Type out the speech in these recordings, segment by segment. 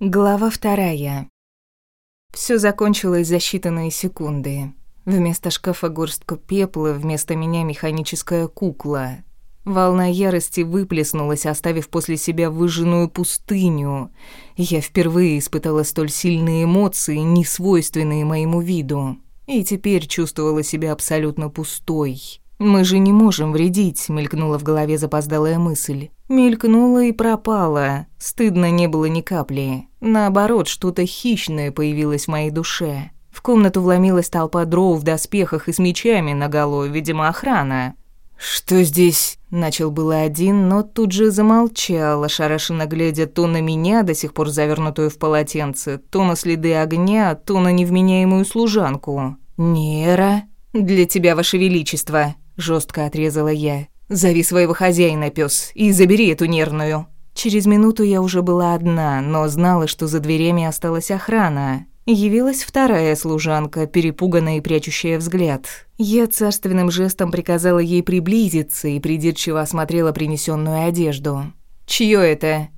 Глава вторая. Все закончилось за считанные секунды. Вместо шкафа горстка пепла, вместо меня механическая кукла. Волна ярости выплеснулась, оставив после себя выжженную пустыню. Я впервые испытала столь сильные эмоции, не свойственные моему виду. И теперь чувствовала себя абсолютно пустой. «Мы же не можем вредить», — мелькнула в голове запоздалая мысль. Мелькнула и пропала. Стыдно не было ни капли. Наоборот, что-то хищное появилось в моей душе. В комнату вломилась толпа дроу в доспехах и с мечами наголо, видимо, охрана. «Что здесь?» – начал было один, но тут же замолчал, ошарашенно глядя то на меня, до сих пор завернутую в полотенце, то на следы огня, то на невменяемую служанку. «Нера?» «Для тебя, ваше величество», жестко отрезала я. «Зови своего хозяина, пес, и забери эту нервную». Через минуту я уже была одна, но знала, что за дверями осталась охрана. Явилась вторая служанка, перепуганная и прячущая взгляд. Я царственным жестом приказала ей приблизиться и придирчиво осмотрела принесенную одежду. «Чьё это?»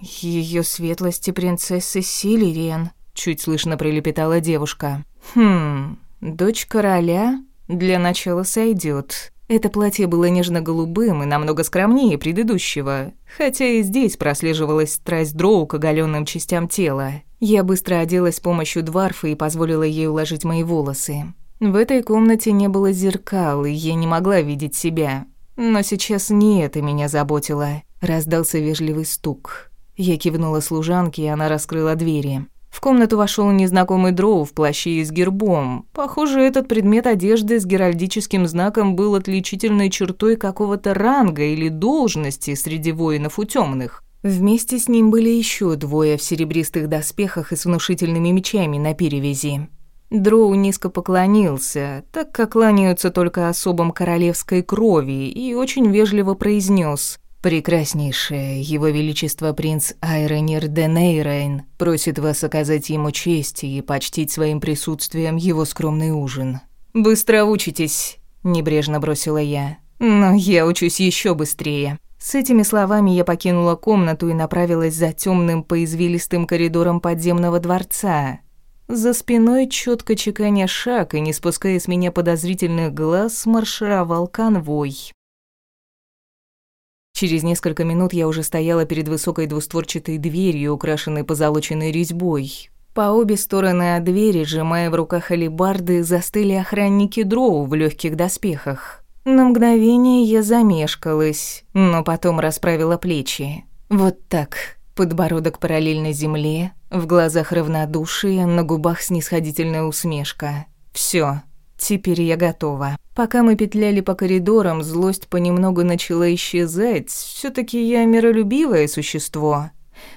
Ее светлости принцессы Силириен», — чуть слышно прилепетала девушка. «Хм, дочь короля?» Для начала сойдет. Это платье было нежно-голубым и намного скромнее предыдущего, хотя и здесь прослеживалась страсть дроу к оголенным частям тела. Я быстро оделась с помощью дварфа и позволила ей уложить мои волосы. В этой комнате не было зеркал, и я не могла видеть себя. Но сейчас не это меня заботило. Раздался вежливый стук. Я кивнула служанке, и она раскрыла двери. В комнату вошел незнакомый дроу в плаще с гербом. Похоже, этот предмет одежды с геральдическим знаком был отличительной чертой какого-то ранга или должности среди воинов у темных. Вместе с ним были еще двое в серебристых доспехах и с внушительными мечами на перевязи. Дроу низко поклонился, так как кланяются только особам королевской крови, и очень вежливо произнес «Прекраснейшее, его величество принц Айронир де Нейрейн просит вас оказать ему честь и почтить своим присутствием его скромный ужин». «Быстро учитесь», — небрежно бросила я. «Но я учусь еще быстрее». С этими словами я покинула комнату и направилась за темным по извилистым коридорам подземного дворца. За спиной, четко чеканя шаг и не спуская с меня подозрительных глаз, маршировал конвой. Через несколько минут я уже стояла перед высокой двустворчатой дверью, украшенной позолоченной резьбой. По обе стороны от двери, сжимая в руках алебарды, застыли охранники дроу в легких доспехах. На мгновение я замешкалась, но потом расправила плечи. Вот так, подбородок параллельно земле, в глазах равнодушие, на губах снисходительная усмешка. Всё, Теперь я готова. Пока мы петляли по коридорам, злость понемногу начала исчезать. все таки я миролюбивое существо.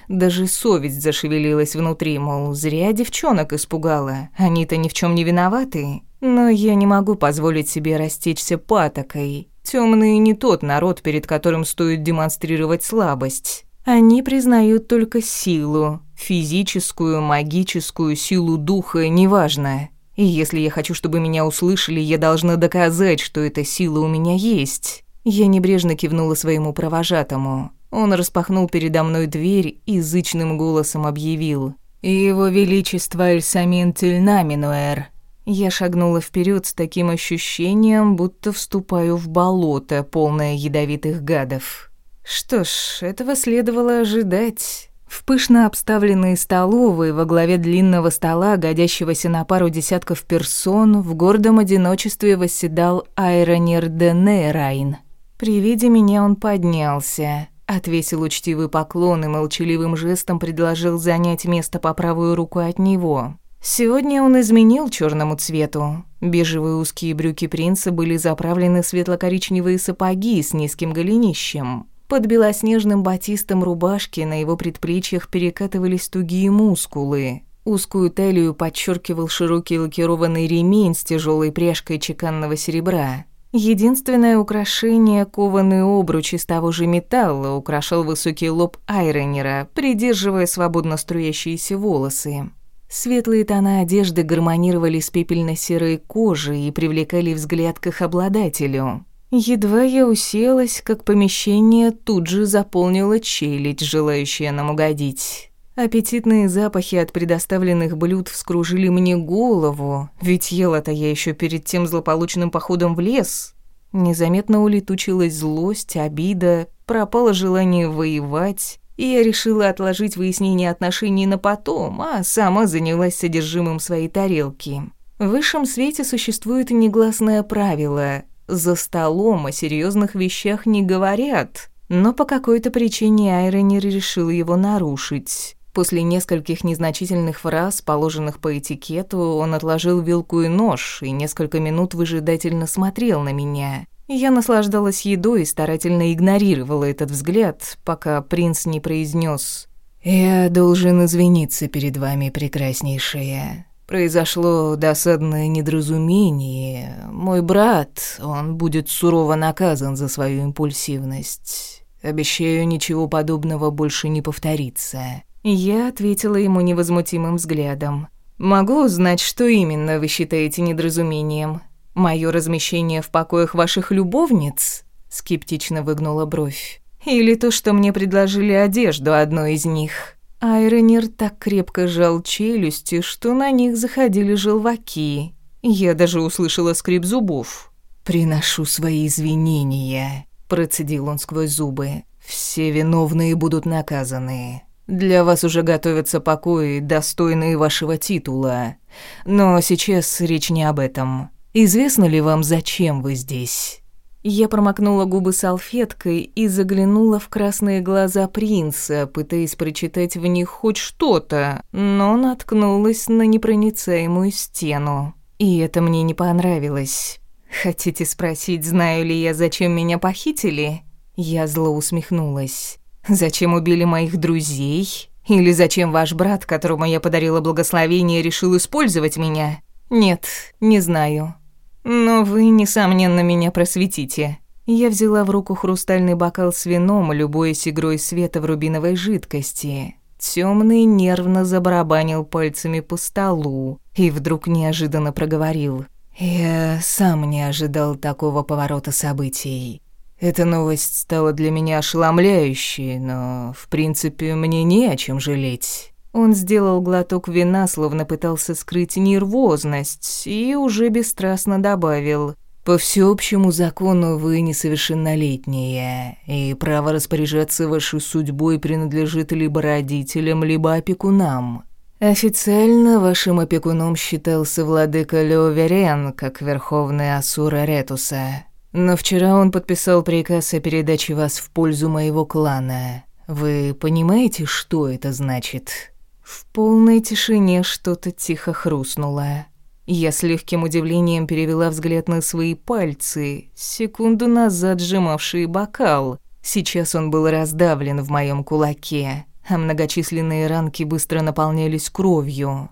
Даже совесть зашевелилась внутри, мол, зря девчонок испугала. Они-то ни в чем не виноваты. Но я не могу позволить себе растечься патокой. Темные не тот народ, перед которым стоит демонстрировать слабость. Они признают только силу, физическую, магическую, силу духа, неважно. И если я хочу, чтобы меня услышали, я должна доказать, что эта сила у меня есть. Я небрежно кивнула своему провожатому. Он распахнул передо мной дверь и зычным голосом объявил. «Его Величество Эльсамин Тельнаминуэр». Я шагнула вперед с таким ощущением, будто вступаю в болото, полное ядовитых гадов. Что ж, этого следовало ожидать. В пышно обставленной столовой во главе длинного стола, годящегося на пару десятков персон, в гордом одиночестве восседал Айронер де Нейрайн. При виде меня он поднялся, отвесил учтивый поклон и молчаливым жестом предложил занять место по правую руку от него. Сегодня он изменил черному цвету. Бежевые узкие брюки принца были заправлены светло-коричневые сапоги с низким голенищем. Под белоснежным батистом рубашки на его предплечьях перекатывались тугие мускулы. Узкую талию подчеркивал широкий лакированный ремень с тяжелой пряжкой чеканного серебра. Единственное украшение, кованый обруч из того же металла, украшал высокий лоб айронера, придерживая свободно струящиеся волосы. Светлые тона одежды гармонировали с пепельно-серой кожей и привлекали взгляд к их обладателю. Едва я уселась, как помещение тут же заполнило челядь, желающая нам угодить. Аппетитные запахи от предоставленных блюд вскружили мне голову, ведь ела-то я еще перед тем злополучным походом в лес. Незаметно улетучилась злость, обида, пропало желание воевать, и я решила отложить выяснение отношений на потом, а сама занялась содержимым своей тарелки. В высшем свете существует негласное правило – за столом о серьезных вещах не говорят, но по какой-то причине Айронер решил его нарушить. После нескольких незначительных фраз, положенных по этикету, он отложил вилку и нож и несколько минут выжидательно смотрел на меня. Я наслаждалась едой и старательно игнорировала этот взгляд, пока принц не произнес: «Я должен извиниться перед вами, прекраснейшая. Произошло досадное недоразумение. Мой брат, он будет сурово наказан за свою импульсивность. Обещаю, ничего подобного больше не повторится». Я ответила ему невозмутимым взглядом. «Могу узнать, что именно вы считаете недоразумением? Моё размещение в покоях ваших любовниц?» Скептично выгнула бровь. «Или то, что мне предложили одежду одной из них?» Айронер так крепко сжал челюсти, что на них заходили желваки. Я даже услышала скрип зубов. «Приношу свои извинения», — процедил он сквозь зубы. «Все виновные будут наказаны. Для вас уже готовятся покои, достойные вашего титула. Но сейчас речь не об этом. Известно ли вам, зачем вы здесь?» Я промокнула губы салфеткой и заглянула в красные глаза принца, пытаясь прочитать в них хоть что-то, но наткнулась на непроницаемую стену. И это мне не понравилось. «Хотите спросить, знаю ли я, зачем меня похитили?» Я зло усмехнулась. Зачем убили моих друзей? Или зачем ваш брат, которому я подарила благословение, решил использовать меня? Нет, не знаю. Но вы, несомненно, меня просветите. Я взяла в руку хрустальный бокал с вином, любуясь игрой света в рубиновой жидкости. Темный нервно забарабанил пальцами по столу и вдруг неожиданно проговорил. «Я сам не ожидал такого поворота событий. Эта новость стала для меня ошеломляющей, но, в принципе, мне не о чем жалеть. Он сделал глоток вина, словно пытался скрыть нервозность, и уже бесстрастно добавил. «По всеобщему закону вы несовершеннолетняя, и право распоряжаться вашей судьбой принадлежит либо родителям, либо опекунам. Официально вашим опекуном считался владыка Леоверен, как верховный Асура Ретуса. Но вчера он подписал приказ о передаче вас в пользу моего клана. Вы понимаете, что это значит? В полной тишине что-то тихо хрустнуло. Я с легким удивлением перевела взгляд на свои пальцы, секунду назад сжимавшие бокал. Сейчас он был раздавлен в моем кулаке, а многочисленные ранки быстро наполнялись кровью.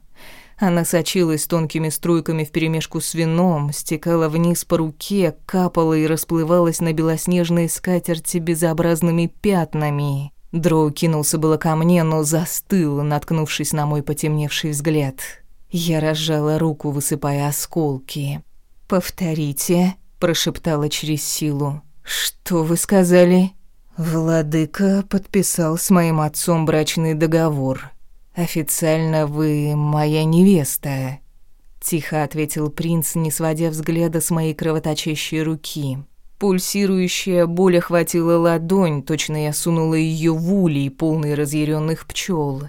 Она сочилась тонкими струйками вперемешку с вином, стекала вниз по руке, капала и расплывалась на белоснежной скатерти безобразными пятнами. Дроу кинулся было ко мне, но застыл, наткнувшись на мой потемневший взгляд. Я разжала руку, высыпая осколки. «Повторите», — прошептала через силу. «Что вы сказали?» «Владыка подписал с моим отцом брачный договор», «Официально вы моя невеста», — тихо ответил принц, не сводя взгляда с моей кровоточащей руки. Пульсирующая боль охватила ладонь, точно я сунула ее в улей, полный разъяренных пчел.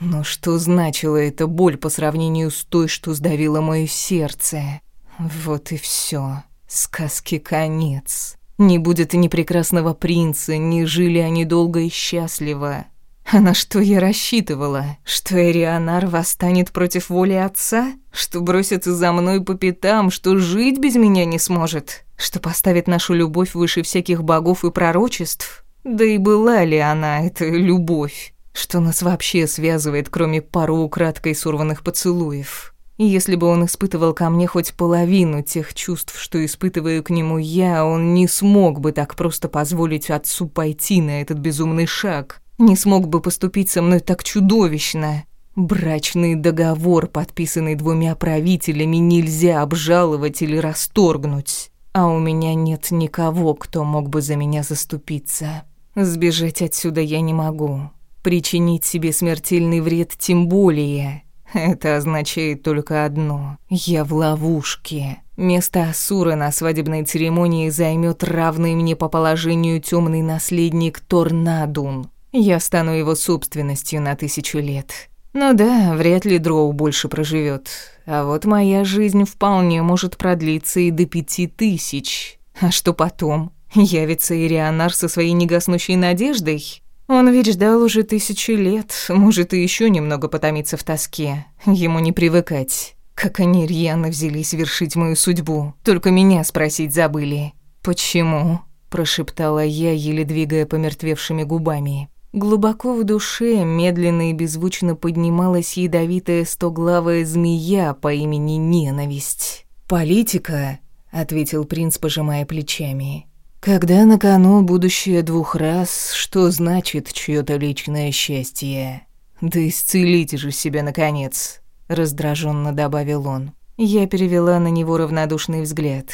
Но что значила эта боль по сравнению с той, что сдавило мое сердце? Вот и все. Сказки конец. Не будет ни прекрасного принца, ни жили они долго и счастливо. А на что я рассчитывала? Что Эрионар восстанет против воли отца? Что бросится за мной по пятам? Что жить без меня не сможет? Что поставит нашу любовь выше всяких богов и пророчеств? Да и была ли она, эта любовь? Что нас вообще связывает, кроме пару украдкой сорванных поцелуев? Если бы он испытывал ко мне хоть половину тех чувств, что испытываю к нему я, он не смог бы так просто позволить отцу пойти на этот безумный шаг не смог бы поступить со мной так чудовищно. Брачный договор, подписанный двумя правителями, нельзя обжаловать или расторгнуть. А у меня нет никого, кто мог бы за меня заступиться. Сбежать отсюда я не могу. Причинить себе смертельный вред тем более. Это означает только одно. Я в ловушке. Место Асура на свадебной церемонии займет равный мне по положению темный наследник Торнадун. Я стану его собственностью на тысячу лет. Ну да, вряд ли Дроу больше проживет. А вот моя жизнь вполне может продлиться и до пяти тысяч. А что потом? Явится Ирианар со своей негаснущей надеждой? Он ведь ждал уже тысячу лет, может, и еще немного потомиться в тоске. Ему не привыкать. Как они рьяно взялись вершить мою судьбу. Только меня спросить забыли. «Почему?» – прошептала я, еле двигая помертвевшими губами. Глубоко в душе медленно и беззвучно поднималась ядовитая стоглавая змея по имени Ненависть. «Политика», — ответил принц, пожимая плечами. Когда на кону будущее двух раз, что значит чьё-то личное счастье? Да исцелите же себя, наконец, раздраженно добавил он. Я перевела на него равнодушный взгляд.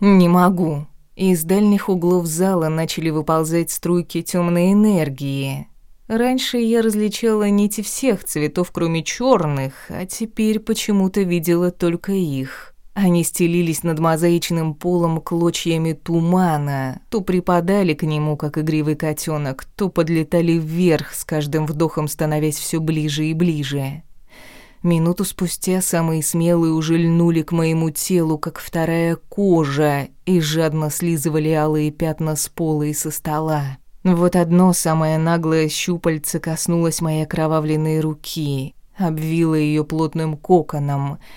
Не могу. Из дальних углов зала начали выползать струйки темной энергии. Раньше я различала нити всех цветов, кроме черных, а теперь почему-то видела только их. Они стелились над мозаичным полом клочьями тумана, то припадали к нему, как игривый котенок, то подлетали вверх, с каждым вдохом становясь все ближе и ближе. Минуту спустя самые смелые уже льнули к моему телу, как вторая кожа, и жадно слизывали алые пятна с пола и со стола. Вот одно самое наглое щупальце коснулось моей окровавленной руки, обвило ее плотным коконом —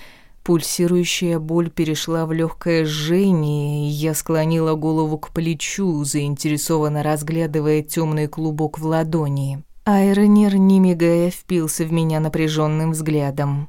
Пульсирующая боль перешла в легкое жжение, и я склонила голову к плечу, заинтересованно разглядывая темный клубок в ладони. Айронер, не мигая, впился в меня напряженным взглядом.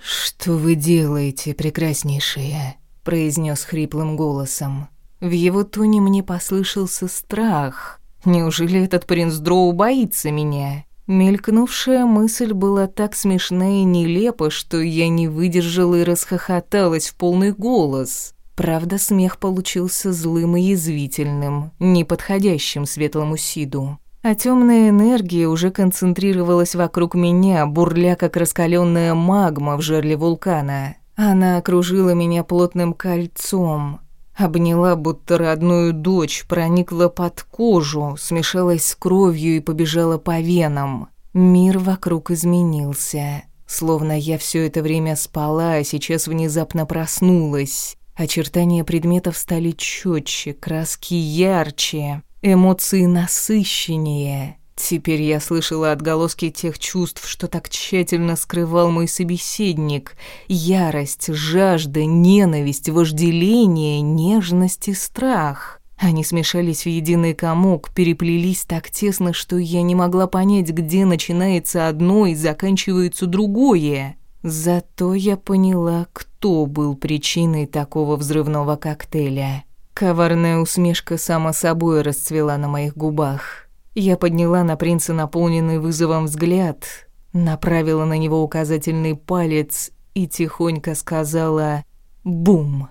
«Что вы делаете, прекраснейшая?» – произнес хриплым голосом. В его тоне мне послышался страх. «Неужели этот принц Дроу боится меня?» Мелькнувшая мысль была так смешна и нелепа, что я не выдержала и расхохоталась в полный голос. Правда, смех получился злым и язвительным, неподходящим светлому Сиду. А темная энергия уже концентрировалась вокруг меня, бурля как раскаленная магма в жерле вулкана. Она окружила меня плотным кольцом, Обняла, будто родную дочь, проникла под кожу, смешалась с кровью и побежала по венам. Мир вокруг изменился. Словно я все это время спала, а сейчас внезапно проснулась. Очертания предметов стали четче, краски ярче, эмоции насыщеннее. Теперь я слышала отголоски тех чувств, что так тщательно скрывал мой собеседник. Ярость, жажда, ненависть, вожделение, нежность и страх. Они смешались в единый комок, переплелись так тесно, что я не могла понять, где начинается одно и заканчивается другое. Зато я поняла, кто был причиной такого взрывного коктейля. Коварная усмешка сама собой расцвела на моих губах. Я подняла на принца наполненный вызовом взгляд, направила на него указательный палец и тихонько сказала «Бум!».